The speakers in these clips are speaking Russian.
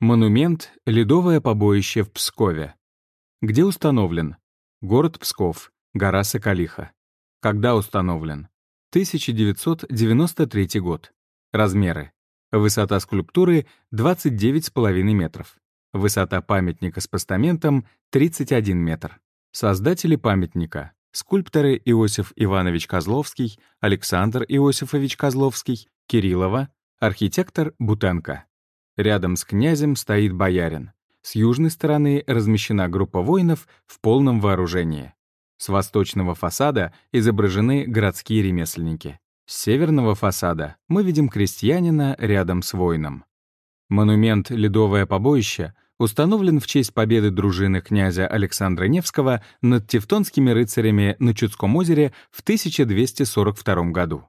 Монумент «Ледовое побоище в Пскове». Где установлен? Город Псков, гора Соколиха. Когда установлен? 1993 год. Размеры. Высота скульптуры 29,5 метров. Высота памятника с постаментом 31 метр. Создатели памятника. Скульпторы Иосиф Иванович Козловский, Александр Иосифович Козловский, Кириллова, архитектор Бутенко. Рядом с князем стоит боярин. С южной стороны размещена группа воинов в полном вооружении. С восточного фасада изображены городские ремесленники. С северного фасада мы видим крестьянина рядом с воином. Монумент «Ледовое побоище» установлен в честь победы дружины князя Александра Невского над тевтонскими рыцарями на Чудском озере в 1242 году.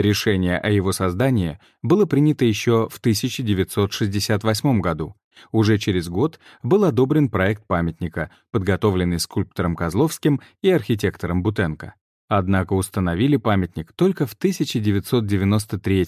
Решение о его создании было принято еще в 1968 году. Уже через год был одобрен проект памятника, подготовленный скульптором Козловским и архитектором Бутенко. Однако установили памятник только в 1993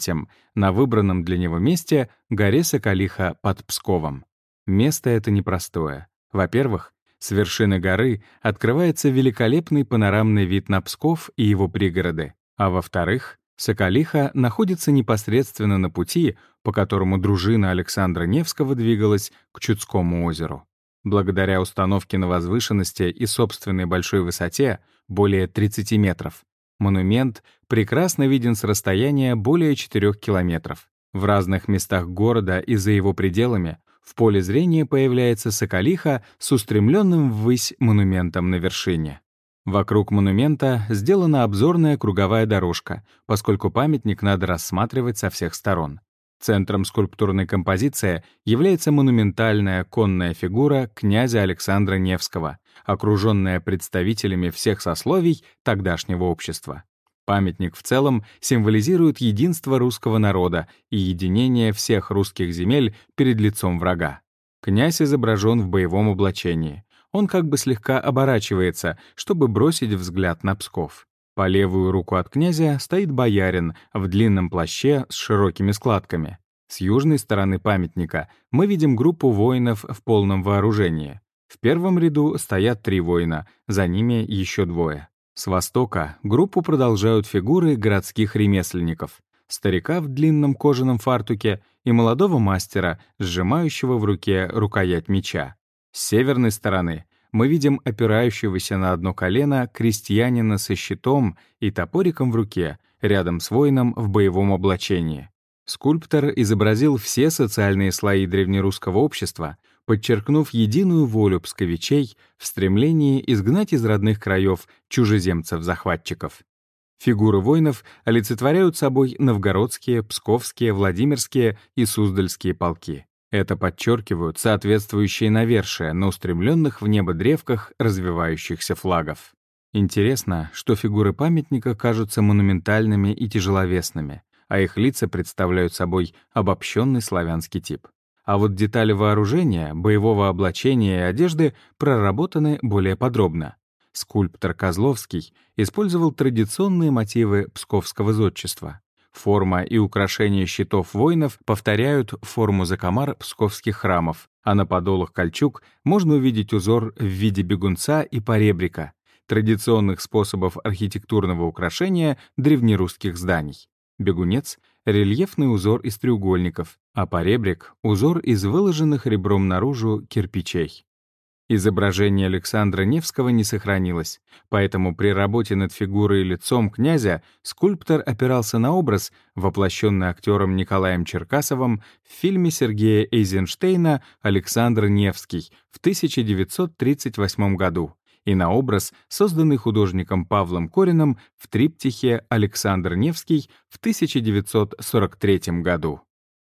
на выбранном для него месте горе Соколиха под Псковом. Место это непростое. Во-первых, с вершины горы открывается великолепный панорамный вид на Псков и его пригороды. А во-вторых, Соколиха находится непосредственно на пути, по которому дружина Александра Невского двигалась к Чудскому озеру. Благодаря установке на возвышенности и собственной большой высоте, более 30 метров, монумент прекрасно виден с расстояния более 4 километров. В разных местах города и за его пределами в поле зрения появляется Соколиха с устремленным ввысь монументом на вершине. Вокруг монумента сделана обзорная круговая дорожка, поскольку памятник надо рассматривать со всех сторон. Центром скульптурной композиции является монументальная конная фигура князя Александра Невского, окруженная представителями всех сословий тогдашнего общества. Памятник в целом символизирует единство русского народа и единение всех русских земель перед лицом врага. Князь изображен в боевом облачении. Он как бы слегка оборачивается, чтобы бросить взгляд на Псков. По левую руку от князя стоит боярин в длинном плаще с широкими складками. С южной стороны памятника мы видим группу воинов в полном вооружении. В первом ряду стоят три воина, за ними еще двое. С востока группу продолжают фигуры городских ремесленников. Старика в длинном кожаном фартуке и молодого мастера, сжимающего в руке рукоять меча. С северной стороны мы видим опирающегося на одно колено крестьянина со щитом и топориком в руке, рядом с воином в боевом облачении. Скульптор изобразил все социальные слои древнерусского общества, подчеркнув единую волю псковичей в стремлении изгнать из родных краев чужеземцев-захватчиков. Фигуры воинов олицетворяют собой новгородские, псковские, владимирские и суздальские полки. Это подчеркивают соответствующие навершия на устремленных в небо древках развивающихся флагов. Интересно, что фигуры памятника кажутся монументальными и тяжеловесными, а их лица представляют собой обобщенный славянский тип. А вот детали вооружения, боевого облачения и одежды проработаны более подробно. Скульптор Козловский использовал традиционные мотивы псковского зодчества. Форма и украшения щитов воинов повторяют форму закомар псковских храмов, а на подолах кольчуг можно увидеть узор в виде бегунца и поребрика, традиционных способов архитектурного украшения древнерусских зданий. Бегунец — рельефный узор из треугольников, а поребрик — узор из выложенных ребром наружу кирпичей. Изображение Александра Невского не сохранилось, поэтому при работе над фигурой и лицом князя скульптор опирался на образ, воплощенный актером Николаем Черкасовым в фильме Сергея Эйзенштейна «Александр Невский» в 1938 году и на образ, созданный художником Павлом Корином в триптихе «Александр Невский» в 1943 году.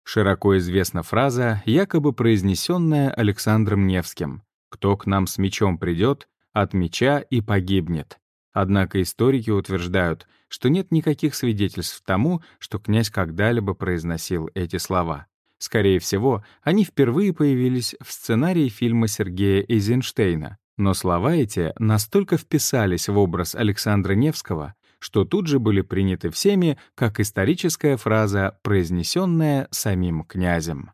Широко известна фраза, якобы произнесенная Александром Невским кто к нам с мечом придет, от меча и погибнет. Однако историки утверждают, что нет никаких свидетельств тому, что князь когда-либо произносил эти слова. Скорее всего, они впервые появились в сценарии фильма Сергея Эйзенштейна, но слова эти настолько вписались в образ Александра Невского, что тут же были приняты всеми как историческая фраза, произнесенная самим князем.